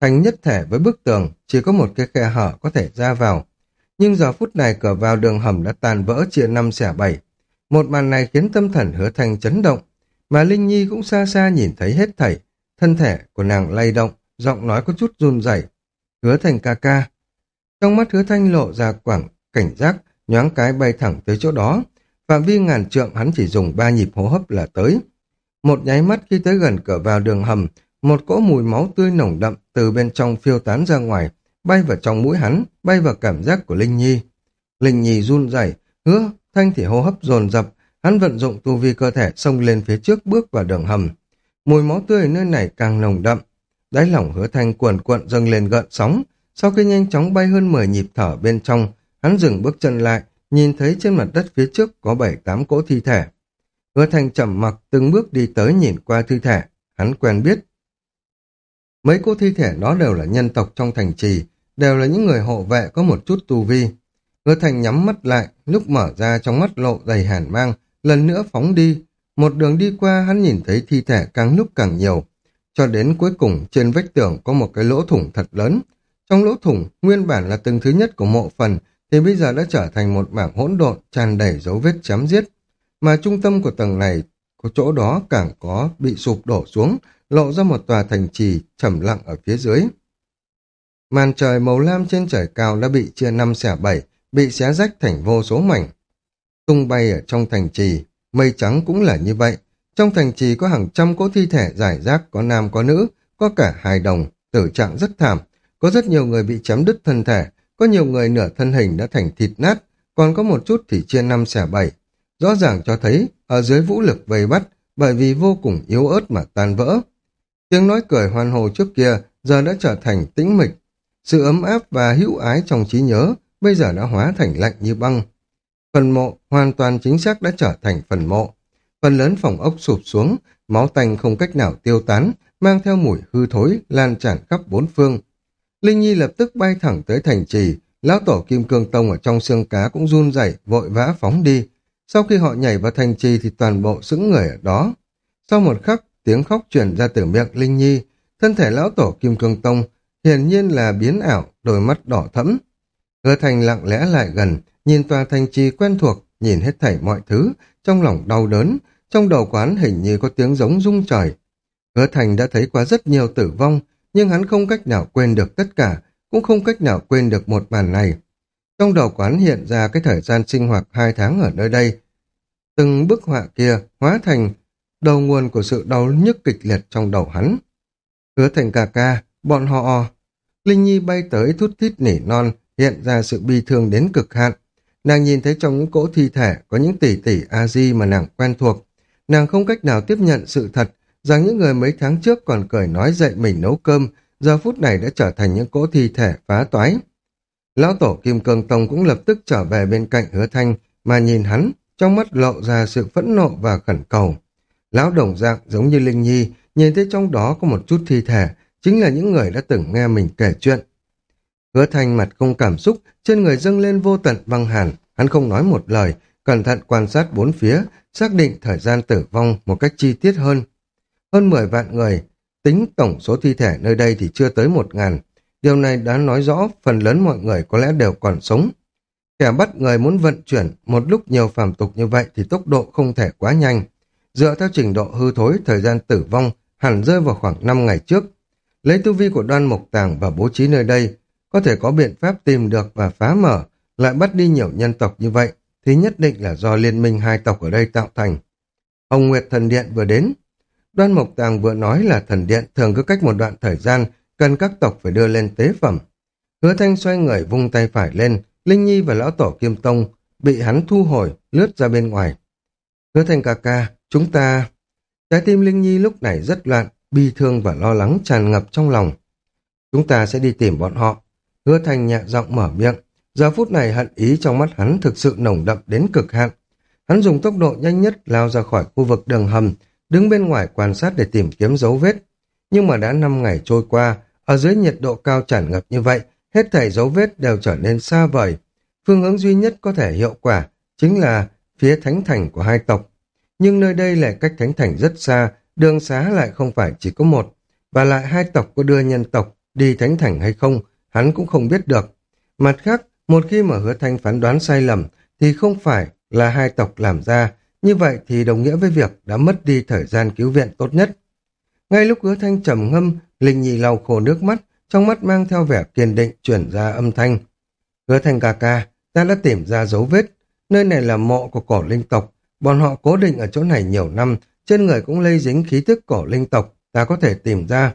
Thành nhất thể với bức tường, chỉ có một cái khe hở có thể ra vào. Nhưng giờ phút này cờ vào đường hầm đã tàn vỡ chia năm xẻ bảy. Một màn này khiến tâm thần hứa thành chấn động, mà Linh Nhi cũng xa xa nhìn thấy hết thảy, Thân thể của nàng lay động, giọng nói có chút run rẩy. Hứa thành ca ca. Trong mắt hứa thanh lộ ra quảng cảnh giác, nhoáng cái bay thẳng tới chỗ đó. Phạm vi ngàn trượng hắn chỉ dùng ba nhịp hô hấp là tới. Một nháy mắt khi tới gần cửa vào đường hầm, một cỗ mùi máu tươi nồng đậm từ bên trong phiêu tán ra ngoài, bay vào trong mũi hắn, bay vào cảm giác của Linh Nhi. Linh Nhi run rẩy, hứa, thanh thì hô hấp dồn dập, hắn vận dụng tu vi cơ thể xông lên phía trước bước vào đường hầm. Mùi máu tươi nơi này càng nồng đậm. Đáy lỏng hứa thanh cuồn cuộn dâng lên gợn sóng. Sau khi nhanh chóng bay hơn 10 nhịp thở bên trong, hắn dừng bước chân lại, nhìn thấy trên mặt đất phía trước có bảy tám cỗ thi thể. Hứa thành trầm mặc từng bước đi tới nhìn qua thi thể, hắn quen biết. Mấy cỗ thi thể đó đều là nhân tộc trong thành trì, đều là những người hộ vệ có một chút tu vi. Hứa thành nhắm mắt lại, lúc mở ra trong mắt lộ đầy hàn mang, lần nữa phóng đi, một đường đi qua hắn nhìn thấy thi thể càng lúc càng nhiều, cho đến cuối cùng trên vách tường có một cái lỗ thủng thật lớn. Trong lỗ thủng, nguyên bản là từng thứ nhất của mộ phần, thì bây giờ đã trở thành một mảng hỗn độn tràn đầy dấu vết chém giết. Mà trung tâm của tầng này, có chỗ đó càng có bị sụp đổ xuống, lộ ra một tòa thành trì trầm lặng ở phía dưới. Màn trời màu lam trên trời cao đã bị chia năm xẻ bảy, bị xé rách thành vô số mảnh. Tung bay ở trong thành trì, Mây trắng cũng là như vậy. Trong thành trì có hàng trăm cỗ thi thể giải rác, có nam có nữ, có cả hài đồng, tử trạng rất thảm. Có rất nhiều người bị chém đứt thân thể, có nhiều người nửa thân hình đã thành thịt nát, còn có một chút thì chia năm xẻ bảy. Rõ ràng cho thấy, ở dưới vũ lực vây bắt, bởi vì vô cùng yếu ớt mà tan vỡ. Tiếng nói cười hoan hồ trước kia giờ đã trở thành tĩnh mịch. Sự ấm áp và hữu ái trong trí nhớ bây giờ đã hóa thành lạnh như băng. Phần mộ hoàn toàn chính xác đã trở thành phần mộ. Phần lớn phòng ốc sụp xuống, máu tanh không cách nào tiêu tán, mang theo mùi hư thối, lan tràn khắp bốn phương. Linh Nhi lập tức bay thẳng tới thành trì, lão tổ Kim Cương Tông ở trong xương cá cũng run rẩy vội vã phóng đi. Sau khi họ nhảy vào thành trì thì toàn bộ sững người ở đó. Sau một khắc, tiếng khóc truyền ra từ miệng Linh Nhi, thân thể lão tổ Kim Cương Tông hiển nhiên là biến ảo, đôi mắt đỏ thẫm. Hứa thành lặng lẽ lại gần, nhìn tòa thành trì quen thuộc, nhìn hết thảy mọi thứ, trong lòng đau đớn, trong đầu quán hình như có tiếng giống rung trời. Hứa thành đã thấy qua rất nhiều tử vong, nhưng hắn không cách nào quên được tất cả, cũng không cách nào quên được một màn này. Trong đầu quán hiện ra cái thời gian sinh hoạt hai tháng ở nơi đây. Từng bức họa kia hóa thành đầu nguồn của sự đau nhức kịch liệt trong đầu hắn. Hứa thành ca ca, bọn họ... Linh Nhi bay tới thút thít nỉ non, hiện ra sự bi thương đến cực hạn. Nàng nhìn thấy trong những cỗ thi thể có những tỷ tỷ A-di mà nàng quen thuộc. Nàng không cách nào tiếp nhận sự thật rằng những người mấy tháng trước còn cười nói dạy mình nấu cơm, giờ phút này đã trở thành những cỗ thi thể phá toái. Lão tổ Kim Cương Tông cũng lập tức trở về bên cạnh hứa thanh mà nhìn hắn, trong mắt lộ ra sự phẫn nộ và khẩn cầu. Lão đồng dạng giống như Linh Nhi, nhìn thấy trong đó có một chút thi thể, chính là những người đã từng nghe mình kể chuyện. Hứa thanh mặt không cảm xúc, trên người dâng lên vô tận băng hàn, hắn không nói một lời, cẩn thận quan sát bốn phía, xác định thời gian tử vong một cách chi tiết hơn. Hơn 10 vạn người, tính tổng số thi thể nơi đây thì chưa tới một ngàn. Điều này đã nói rõ phần lớn mọi người có lẽ đều còn sống. Kẻ bắt người muốn vận chuyển một lúc nhiều phàm tục như vậy thì tốc độ không thể quá nhanh. Dựa theo trình độ hư thối, thời gian tử vong hẳn rơi vào khoảng 5 ngày trước. Lấy tu vi của đoan mộc tàng và bố trí nơi đây, có thể có biện pháp tìm được và phá mở, lại bắt đi nhiều nhân tộc như vậy, thì nhất định là do liên minh hai tộc ở đây tạo thành. Ông Nguyệt Thần Điện vừa đến. Đoan Mộc Tàng vừa nói là thần điện thường cứ cách một đoạn thời gian, cần các tộc phải đưa lên tế phẩm. Hứa Thanh xoay người vung tay phải lên, Linh Nhi và Lão Tổ Kim Tông bị hắn thu hồi, lướt ra bên ngoài. Hứa Thanh ca ca, chúng ta... Trái tim Linh Nhi lúc này rất loạn, bi thương và lo lắng tràn ngập trong lòng. Chúng ta sẽ đi tìm bọn họ. Hứa Thanh nhẹ giọng mở miệng. Giờ phút này hận ý trong mắt hắn thực sự nồng đậm đến cực hạn. Hắn dùng tốc độ nhanh nhất lao ra khỏi khu vực đường hầm, đứng bên ngoài quan sát để tìm kiếm dấu vết. Nhưng mà đã 5 ngày trôi qua, ở dưới nhiệt độ cao tràn ngập như vậy, hết thảy dấu vết đều trở nên xa vời. Phương hướng duy nhất có thể hiệu quả chính là phía thánh thành của hai tộc. Nhưng nơi đây lại cách thánh thành rất xa, đường xá lại không phải chỉ có một. Và lại hai tộc có đưa nhân tộc đi thánh thành hay không, hắn cũng không biết được. Mặt khác, một khi mà hứa thanh phán đoán sai lầm, thì không phải là hai tộc làm ra, như vậy thì đồng nghĩa với việc đã mất đi thời gian cứu viện tốt nhất. Ngay lúc hứa thanh trầm ngâm, Linh Nhi lau khổ nước mắt, trong mắt mang theo vẻ kiên định chuyển ra âm thanh. Hứa thanh ca ca, ta đã tìm ra dấu vết, nơi này là mộ của cổ linh tộc, bọn họ cố định ở chỗ này nhiều năm, trên người cũng lây dính khí thức cổ linh tộc, ta có thể tìm ra.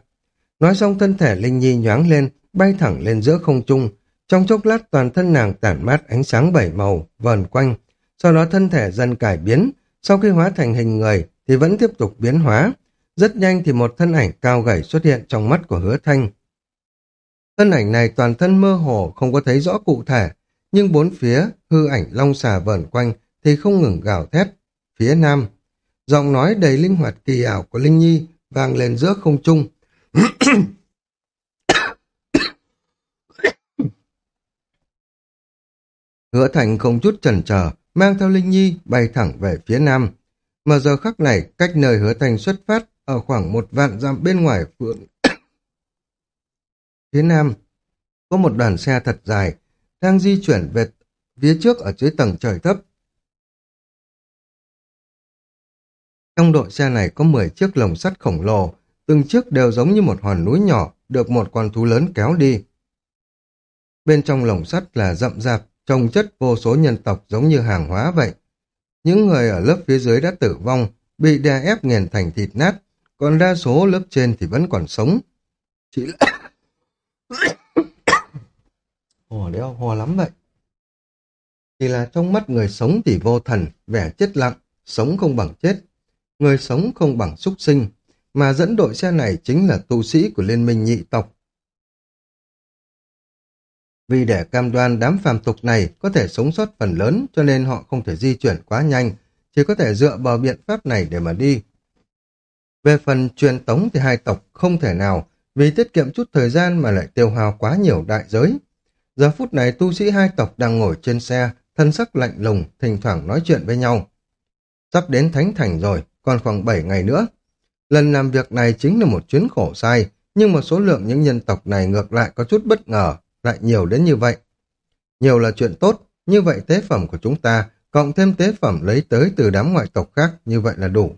Nói xong thân thể Linh Nhi nhoáng lên, bay thẳng lên giữa không trung, trong chốc lát toàn thân nàng tản mát ánh sáng bảy màu, vờn quanh, sau đó thân thể dần cải biến, sau khi hóa thành hình người thì vẫn tiếp tục biến hóa. Rất nhanh thì một thân ảnh cao gầy xuất hiện trong mắt của hứa thanh. Thân ảnh này toàn thân mơ hồ, không có thấy rõ cụ thể, nhưng bốn phía, hư ảnh long xà vờn quanh thì không ngừng gào thét. Phía nam, giọng nói đầy linh hoạt kỳ ảo của Linh Nhi vang lên giữa không trung. Hứa Thành không chút chần chờ, mang theo Linh Nhi bay thẳng về phía nam. Mà giờ khắc này, cách nơi Hứa Thành xuất phát ở khoảng một vạn dặm bên ngoài phượng. phía nam, có một đoàn xe thật dài, đang di chuyển về phía trước ở dưới tầng trời thấp. Trong đội xe này có 10 chiếc lồng sắt khổng lồ, từng chiếc đều giống như một hòn núi nhỏ, được một con thú lớn kéo đi. Bên trong lồng sắt là rậm rạp, trồng chất vô số nhân tộc giống như hàng hóa vậy. Những người ở lớp phía dưới đã tử vong, bị đè ép nghiền thành thịt nát, còn đa số lớp trên thì vẫn còn sống. Chỉ là... Hồ đeo hồ lắm vậy. Chỉ là trong mắt người sống thì vô thần, vẻ chết lặng, sống không bằng chết. Người sống không bằng súc sinh, mà dẫn đội xe này chính là tu sĩ của Liên minh nhị tộc. Vì để cam đoan đám phàm tục này có thể sống sót phần lớn cho nên họ không thể di chuyển quá nhanh, chỉ có thể dựa vào biện pháp này để mà đi. Về phần truyền tống thì hai tộc không thể nào vì tiết kiệm chút thời gian mà lại tiêu hao quá nhiều đại giới. Giờ phút này tu sĩ hai tộc đang ngồi trên xe, thân sắc lạnh lùng, thỉnh thoảng nói chuyện với nhau. Sắp đến Thánh Thành rồi, còn khoảng 7 ngày nữa. Lần làm việc này chính là một chuyến khổ sai, nhưng mà số lượng những nhân tộc này ngược lại có chút bất ngờ, lại nhiều đến như vậy. Nhiều là chuyện tốt, như vậy tế phẩm của chúng ta, cộng thêm tế phẩm lấy tới từ đám ngoại tộc khác, như vậy là đủ.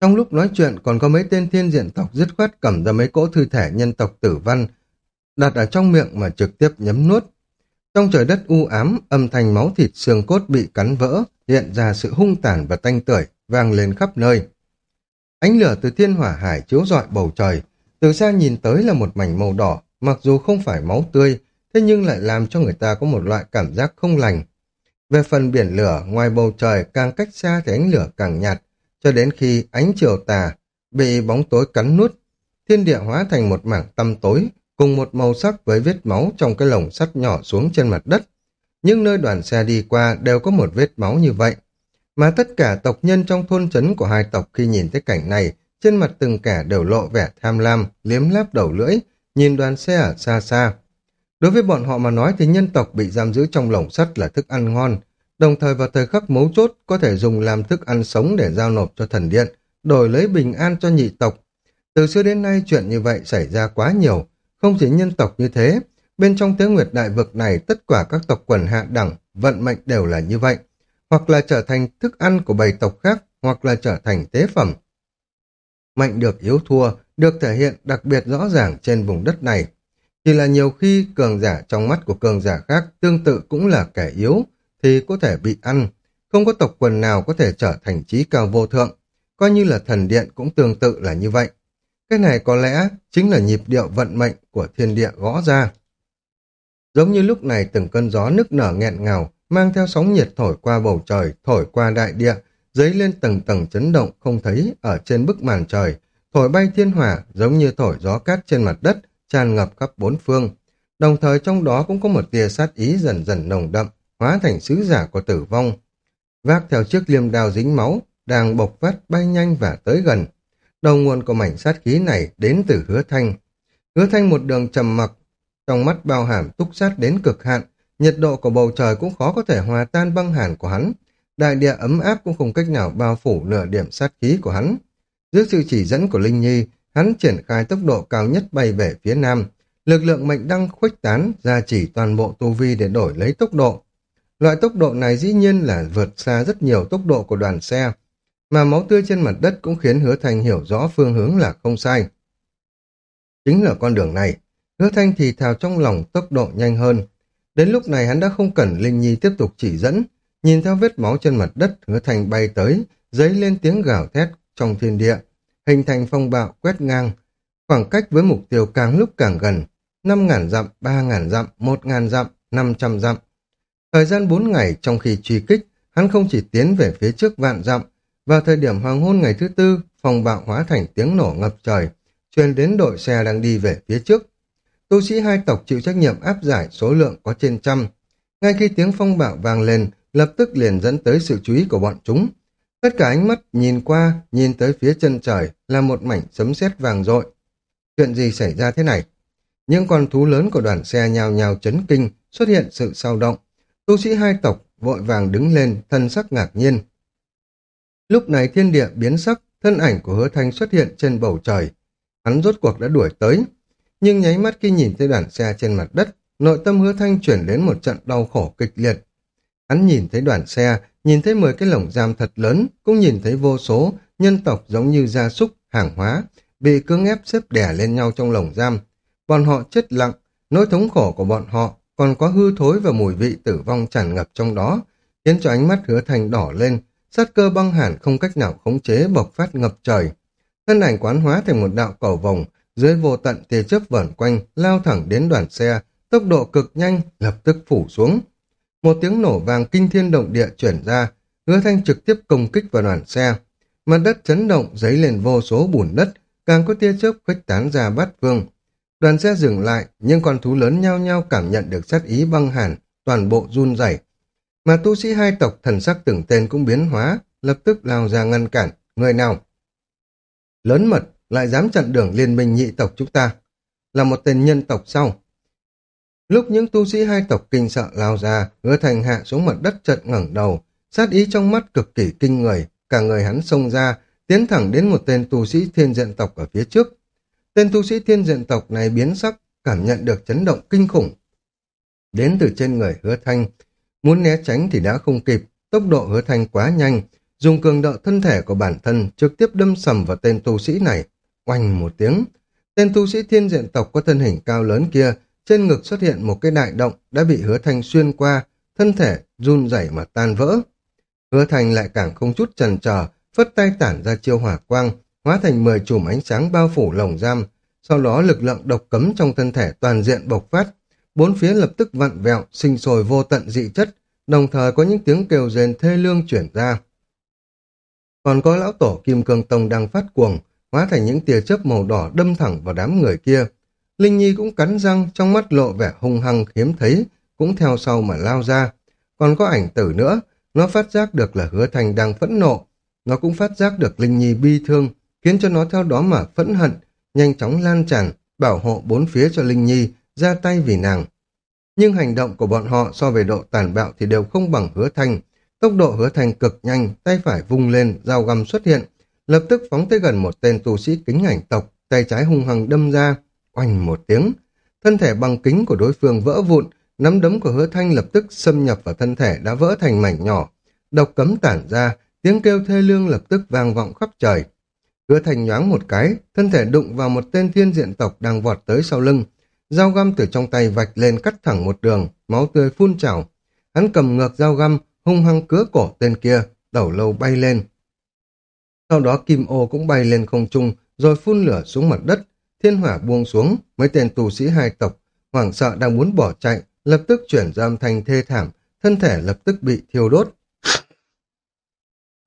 Trong lúc nói chuyện còn có mấy tên thiên diện tộc dứt khoát cầm ra mấy cỗ thư thể nhân tộc tử văn, đặt ở trong miệng mà trực tiếp nhấm nuốt. Trong trời đất u ám, âm thanh máu thịt xương cốt bị cắn vỡ, hiện ra sự hung tàn và tanh tưởi, vang lên khắp nơi. Ánh lửa từ thiên hỏa hải chiếu rọi bầu trời, từ xa nhìn tới là một mảnh màu đỏ, mặc dù không phải máu tươi, thế nhưng lại làm cho người ta có một loại cảm giác không lành. Về phần biển lửa, ngoài bầu trời càng cách xa thì ánh lửa càng nhạt, cho đến khi ánh chiều tà bị bóng tối cắn nuốt, thiên địa hóa thành một mảng tăm tối, cùng một màu sắc với vết máu trong cái lồng sắt nhỏ xuống trên mặt đất. Nhưng nơi đoàn xe đi qua đều có một vết máu như vậy. Mà tất cả tộc nhân trong thôn trấn của hai tộc khi nhìn thấy cảnh này, trên mặt từng kẻ đều lộ vẻ tham lam, liếm láp đầu lưỡi, nhìn đoàn xe ở xa xa. Đối với bọn họ mà nói thì nhân tộc bị giam giữ trong lồng sắt là thức ăn ngon, đồng thời vào thời khắc mấu chốt có thể dùng làm thức ăn sống để giao nộp cho thần điện, đổi lấy bình an cho nhị tộc. Từ xưa đến nay chuyện như vậy xảy ra quá nhiều, không chỉ nhân tộc như thế, bên trong tế nguyệt đại vực này tất cả các tộc quần hạ đẳng, vận mệnh đều là như vậy, hoặc là trở thành thức ăn của bầy tộc khác, hoặc là trở thành tế phẩm. Mạnh được yếu thua, được thể hiện đặc biệt rõ ràng trên vùng đất này. Chỉ là nhiều khi cường giả trong mắt của cường giả khác tương tự cũng là kẻ yếu, thì có thể bị ăn. Không có tộc quần nào có thể trở thành trí cao vô thượng, coi như là thần điện cũng tương tự là như vậy. Cái này có lẽ chính là nhịp điệu vận mệnh của thiên địa gõ ra. Giống như lúc này từng cơn gió nức nở nghẹn ngào, mang theo sóng nhiệt thổi qua bầu trời, thổi qua đại địa, dấy lên tầng tầng chấn động không thấy ở trên bức màn trời, thổi bay thiên hỏa giống như thổi gió cát trên mặt đất, tràn ngập khắp bốn phương. Đồng thời trong đó cũng có một tia sát ý dần dần nồng đậm, hóa thành sứ giả của tử vong. Vác theo chiếc liềm đao dính máu, đang bộc phát bay nhanh và tới gần. Đầu nguồn của mảnh sát khí này đến từ hứa thanh. Hứa thanh một đường trầm mặc, trong mắt bao hàm túc sát đến cực hạn, nhiệt độ của bầu trời cũng khó có thể hòa tan băng hàn của hắn. Đại địa ấm áp cũng không cách nào bao phủ nửa điểm sát khí của hắn. Dưới sự chỉ dẫn của Linh Nhi, hắn triển khai tốc độ cao nhất bay về phía nam. Lực lượng mệnh đăng khuếch tán ra chỉ toàn bộ tu vi để đổi lấy tốc độ. Loại tốc độ này dĩ nhiên là vượt xa rất nhiều tốc độ của đoàn xe, mà máu tươi trên mặt đất cũng khiến hứa thanh hiểu rõ phương hướng là không sai. Chính là con đường này, hứa thanh thì thào trong lòng tốc độ nhanh hơn. Đến lúc này hắn đã không cần Linh Nhi tiếp tục chỉ dẫn, nhìn theo vết máu trên mặt đất hứa thanh bay tới, dấy lên tiếng gào thét trong thiên địa, hình thành phong bạo quét ngang, khoảng cách với mục tiêu càng lúc càng gần, 5.000 dặm, 3.000 dặm, 1.000 dặm, 500 dặm. Thời gian 4 ngày trong khi truy kích, hắn không chỉ tiến về phía trước vạn dặm, vào thời điểm hoàng hôn ngày thứ tư, phòng bạo hóa thành tiếng nổ ngập trời, truyền đến đội xe đang đi về phía trước. Tu sĩ hai tộc chịu trách nhiệm áp giải số lượng có trên trăm. Ngay khi tiếng phong bạo vang lên, lập tức liền dẫn tới sự chú ý của bọn chúng. Tất cả ánh mắt nhìn qua, nhìn tới phía chân trời là một mảnh sấm sét vàng rội. Chuyện gì xảy ra thế này? Những con thú lớn của đoàn xe nhào nhào chấn kinh, xuất hiện sự sao động. Tu sĩ hai tộc vội vàng đứng lên, thân sắc ngạc nhiên. Lúc này thiên địa biến sắc, thân ảnh của hứa thanh xuất hiện trên bầu trời. Hắn rốt cuộc đã đuổi tới. Nhưng nháy mắt khi nhìn thấy đoàn xe trên mặt đất, nội tâm hứa thanh chuyển đến một trận đau khổ kịch liệt. Hắn nhìn thấy đoàn xe, nhìn thấy 10 cái lồng giam thật lớn, cũng nhìn thấy vô số nhân tộc giống như gia súc, hàng hóa, bị cưỡng ép xếp đè lên nhau trong lồng giam. Bọn họ chết lặng, nỗi thống khổ của bọn họ còn có hư thối và mùi vị tử vong tràn ngập trong đó, khiến cho ánh mắt hứa thành đỏ lên, sát cơ băng hàn không cách nào khống chế bộc phát ngập trời. Thân ảnh quán hóa thành một đạo cầu vòng, dưới vô tận tia chớp vẩn quanh, lao thẳng đến đoàn xe, tốc độ cực nhanh, lập tức phủ xuống. Một tiếng nổ vàng kinh thiên động địa chuyển ra, hứa thanh trực tiếp công kích vào đoàn xe. Mặt đất chấn động, dấy lên vô số bùn đất, càng có tia chớp khuếch tán ra bát vương. Đoàn xe dừng lại, nhưng con thú lớn nhao nhao cảm nhận được sát ý băng hàn, toàn bộ run rẩy. Mà tu sĩ hai tộc thần sắc từng tên cũng biến hóa, lập tức lao ra ngăn cản, người nào? Lớn mật, lại dám chặn đường liên minh nhị tộc chúng ta, là một tên nhân tộc sau. Lúc những tu sĩ hai tộc kinh sợ lao ra, hứa thành hạ xuống mặt đất trận ngẩng đầu, sát ý trong mắt cực kỳ kinh người, cả người hắn xông ra, tiến thẳng đến một tên tu sĩ thiên diện tộc ở phía trước. Tên tu sĩ thiên diện tộc này biến sắc, cảm nhận được chấn động kinh khủng. Đến từ trên người hứa thanh, muốn né tránh thì đã không kịp, tốc độ hứa thanh quá nhanh, dùng cường độ thân thể của bản thân trực tiếp đâm sầm vào tên tu sĩ này, oanh một tiếng. Tên tu sĩ thiên diện tộc có thân hình cao lớn kia, trên ngực xuất hiện một cái đại động đã bị hứa thanh xuyên qua, thân thể run rẩy mà tan vỡ. Hứa Thành lại càng không chút chần chờ, phất tay tản ra chiêu hỏa quang, hóa thành 10 chùm ánh sáng bao phủ lồng giam. Sau đó lực lượng độc cấm trong thân thể toàn diện bộc phát, bốn phía lập tức vặn vẹo, sinh sôi vô tận dị chất, đồng thời có những tiếng kêu rền thê lương chuyển ra. Còn có lão tổ Kim Cương Tông đang phát cuồng, hóa thành những tia chớp màu đỏ đâm thẳng vào đám người kia. Linh Nhi cũng cắn răng, trong mắt lộ vẻ hung hăng hiếm thấy, cũng theo sau mà lao ra. Còn có ảnh tử nữa, nó phát giác được là hứa thành đang phẫn nộ. Nó cũng phát giác được Linh Nhi bi thương, khiến cho nó theo đó mà phẫn hận, nhanh chóng lan tràn, bảo hộ bốn phía cho Linh Nhi, ra tay vì nàng. Nhưng hành động của bọn họ so về độ tàn bạo thì đều không bằng hứa thành. Tốc độ hứa thành cực nhanh, tay phải vung lên, dao găm xuất hiện, lập tức phóng tới gần một tên tu sĩ kính ảnh tộc, tay trái hung hăng đâm ra, oanh một tiếng. Thân thể bằng kính của đối phương vỡ vụn, nắm đấm của hứa thanh lập tức xâm nhập vào thân thể đã vỡ thành mảnh nhỏ. Độc cấm tản ra, tiếng kêu thê lương lập tức vang vọng khắp trời. Hứa thanh nhoáng một cái, thân thể đụng vào một tên thiên diện tộc đang vọt tới sau lưng. Dao găm từ trong tay vạch lên cắt thẳng một đường, máu tươi phun trào. Hắn cầm ngược dao găm, hung hăng cứa cổ tên kia, đầu lâu bay lên. Sau đó kim ô cũng bay lên không trung, rồi phun lửa xuống mặt đất, thiên hỏa buông xuống, mấy tên tù sĩ hai tộc, hoảng sợ đang muốn bỏ chạy, lập tức chuyển ra âm thanh thê thảm, thân thể lập tức bị thiêu đốt.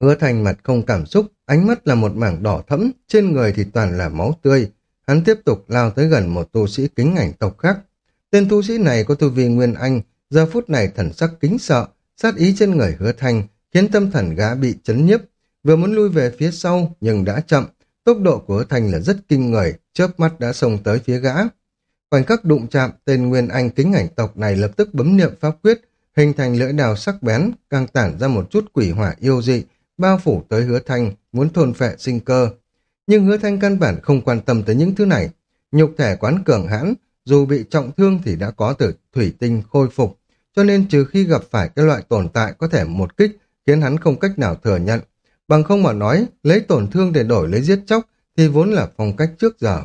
Hứa thành mặt không cảm xúc, ánh mắt là một mảng đỏ thẫm, trên người thì toàn là máu tươi. Hắn tiếp tục lao tới gần một tu sĩ kính ảnh tộc khác. Tên tu sĩ này có tu vi Nguyên Anh, giờ phút này thần sắc kính sợ, sát ý trên người hứa thành, khiến tâm thần gã bị chấn nhiếp. Vừa muốn lui về phía sau, nhưng đã chậm. Tốc độ của hứa thành là rất kinh người, chớp mắt đã xông tới phía gã. Khoảnh khắc đụng chạm, tên Nguyên Anh kính ảnh tộc này lập tức bấm niệm pháp quyết, hình thành lưỡi đào sắc bén, càng tản ra một chút quỷ hỏa yêu dị, bao phủ tới hứa thanh, muốn thôn phệ sinh cơ. Nhưng hứa thanh căn bản không quan tâm tới những thứ này. Nhục thể quán cường hãn, dù bị trọng thương thì đã có từ thủy tinh khôi phục, cho nên trừ khi gặp phải cái loại tồn tại có thể một kích khiến hắn không cách nào thừa nhận. Bằng không mà nói, lấy tổn thương để đổi lấy giết chóc thì vốn là phong cách trước giờ.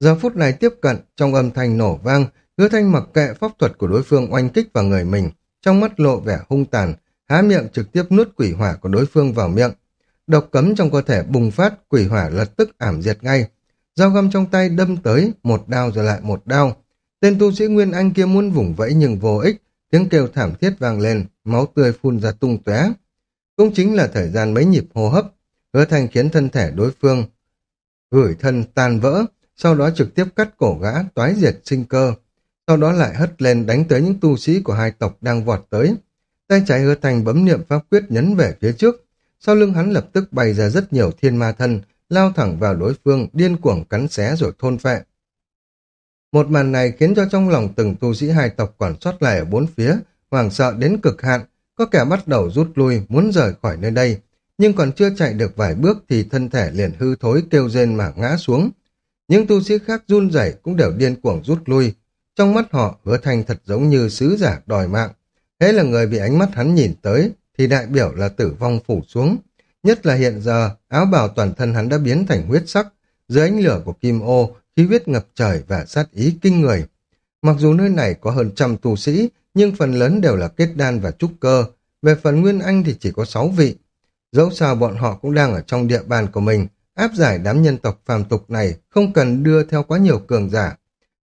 Giờ phút này tiếp cận, trong âm thanh nổ vang, hứa thanh mặc kệ pháp thuật của đối phương oanh kích vào người mình, trong mắt lộ vẻ hung tàn, há miệng trực tiếp nuốt quỷ hỏa của đối phương vào miệng. Độc cấm trong cơ thể bùng phát, quỷ hỏa lập tức ảm diệt ngay. Dao găm trong tay đâm tới, một đao rồi lại một đao. Tên tu sĩ Nguyên Anh kia muốn vùng vẫy nhưng vô ích, tiếng kêu thảm thiết vang lên, máu tươi phun ra tung tóe. Cũng chính là thời gian mấy nhịp hô hấp, hứa thành khiến thân thể đối phương gửi thân tan vỡ, sau đó trực tiếp cắt cổ gã, toái diệt sinh cơ. Sau đó lại hất lên đánh tới những tu sĩ của hai tộc đang vọt tới. Tay trái hứa thành bấm niệm pháp quyết nhấn về phía trước. Sau lưng hắn lập tức bày ra rất nhiều thiên ma thân, lao thẳng vào đối phương, điên cuồng cắn xé rồi thôn phệ. Một màn này khiến cho trong lòng từng tu sĩ hai tộc còn sót lại ở bốn phía, hoảng sợ đến cực hạn, có kẻ bắt đầu rút lui, muốn rời khỏi nơi đây. Nhưng còn chưa chạy được vài bước thì thân thể liền hư thối kêu rên mà ngã xuống. Những tu sĩ khác run rẩy cũng đều điên cuồng rút lui. Trong mắt họ, hứa thanh thật giống như sứ giả đòi mạng. Thế là người bị ánh mắt hắn nhìn tới, thì đại biểu là tử vong phủ xuống. Nhất là hiện giờ, áo bào toàn thân hắn đã biến thành huyết sắc, dưới ánh lửa của kim ô, khí huyết ngập trời và sát ý kinh người. Mặc dù nơi này có hơn trăm tu sĩ, nhưng phần lớn đều là kết đan và trúc cơ. Về phần Nguyên Anh thì chỉ có sáu vị. Dẫu sao bọn họ cũng đang ở trong địa bàn của mình, áp giải đám nhân tộc phàm tục này không cần đưa theo quá nhiều cường giả.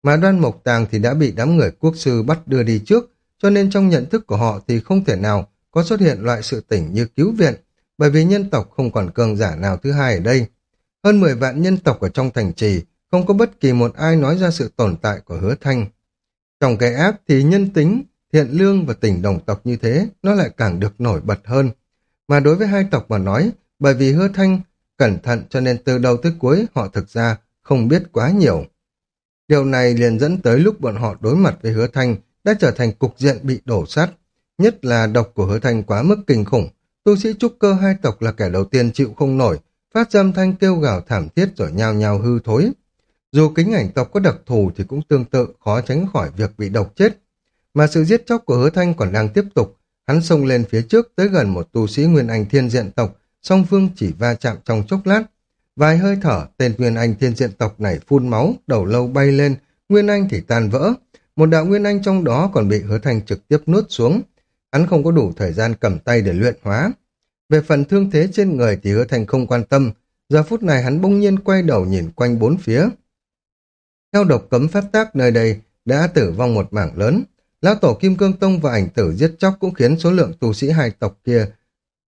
Mà đoan mộc tàng thì đã bị đám người quốc sư bắt đưa đi trước, cho nên trong nhận thức của họ thì không thể nào có xuất hiện loại sự tỉnh như cứu viện, bởi vì nhân tộc không còn cường giả nào thứ hai ở đây. Hơn 10 vạn nhân tộc ở trong thành trì, không có bất kỳ một ai nói ra sự tồn tại của hứa thanh. Trong cái áp thì nhân tính, thiện lương và tình đồng tộc như thế, nó lại càng được nổi bật hơn. Mà đối với hai tộc mà nói, bởi vì hứa thanh cẩn thận cho nên từ đầu tới cuối họ thực ra không biết quá nhiều. Điều này liền dẫn tới lúc bọn họ đối mặt với hứa thanh đã trở thành cục diện bị đổ sát. Nhất là độc của hứa thanh quá mức kinh khủng. Tu sĩ trúc cơ hai tộc là kẻ đầu tiên chịu không nổi, phát ra thanh kêu gào thảm thiết rồi nhao nhao hư thối. Dù kính ảnh tộc có đặc thù thì cũng tương tự khó tránh khỏi việc bị độc chết. Mà sự giết chóc của hứa thanh còn đang tiếp tục, hắn xông lên phía trước tới gần một tu sĩ nguyên anh thiên diện tộc, song phương chỉ va chạm trong chốc lát. Vài hơi thở, tên Nguyên Anh thiên diện tộc này phun máu, đầu lâu bay lên, Nguyên Anh thì tan vỡ. Một đạo Nguyên Anh trong đó còn bị hứa Thanh trực tiếp nuốt xuống. Hắn không có đủ thời gian cầm tay để luyện hóa. Về phần thương thế trên người thì hứa Thanh không quan tâm, giờ phút này hắn bỗng nhiên quay đầu nhìn quanh bốn phía. Theo độc cấm phát tác nơi đây đã tử vong một mảng lớn, Lão tổ Kim Cương Tông và ảnh tử giết chóc cũng khiến số lượng tu sĩ hai tộc kia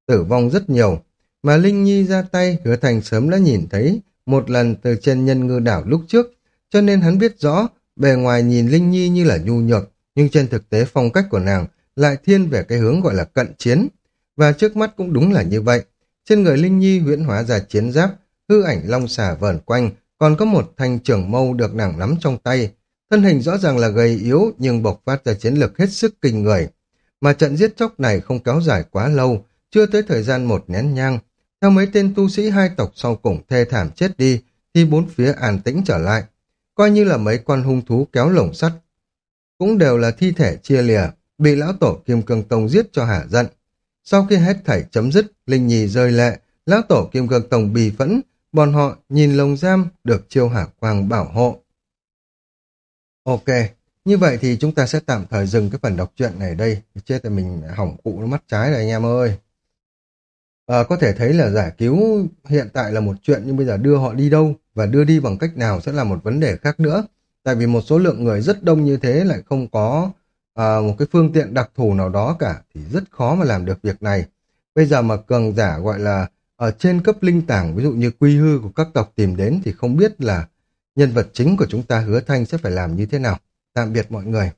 tử vong rất nhiều. Mà Linh Nhi ra tay, hứa thành sớm đã nhìn thấy một lần từ trên nhân ngư đảo lúc trước, cho nên hắn biết rõ, bề ngoài nhìn Linh Nhi như là nhu nhược, nhưng trên thực tế phong cách của nàng lại thiên về cái hướng gọi là cận chiến. Và trước mắt cũng đúng là như vậy. Trên người Linh Nhi huyễn hóa ra chiến giáp, hư ảnh long xà vờn quanh, còn có một thanh trường mâu được nàng nắm trong tay. Thân hình rõ ràng là gầy yếu nhưng bộc phát ra chiến lược hết sức kinh người. Mà trận giết chóc này không kéo dài quá lâu, chưa tới thời gian một nén nhang. Theo mấy tên tu sĩ hai tộc sau cùng thê thảm chết đi, thì bốn phía an tĩnh trở lại. Coi như là mấy con hung thú kéo lồng sắt. Cũng đều là thi thể chia lìa, bị lão tổ Kim Cương Tông giết cho hả giận. Sau khi hết thảy chấm dứt, Linh nhì rơi lệ, lão tổ Kim Cương Tông bì phẫn, bọn họ nhìn lồng giam được chiêu hạ quang bảo hộ. Ok, như vậy thì chúng ta sẽ tạm thời dừng cái phần đọc truyện này đây. Chết là mình hỏng cụ nó mắt trái rồi anh em ơi. À, có thể thấy là giải cứu hiện tại là một chuyện nhưng bây giờ đưa họ đi đâu và đưa đi bằng cách nào sẽ là một vấn đề khác nữa. Tại vì một số lượng người rất đông như thế lại không có à, một cái phương tiện đặc thù nào đó cả thì rất khó mà làm được việc này. Bây giờ mà cường giả gọi là ở trên cấp linh tảng ví dụ như quy hư của các tộc tìm đến thì không biết là nhân vật chính của chúng ta hứa thanh sẽ phải làm như thế nào. Tạm biệt mọi người.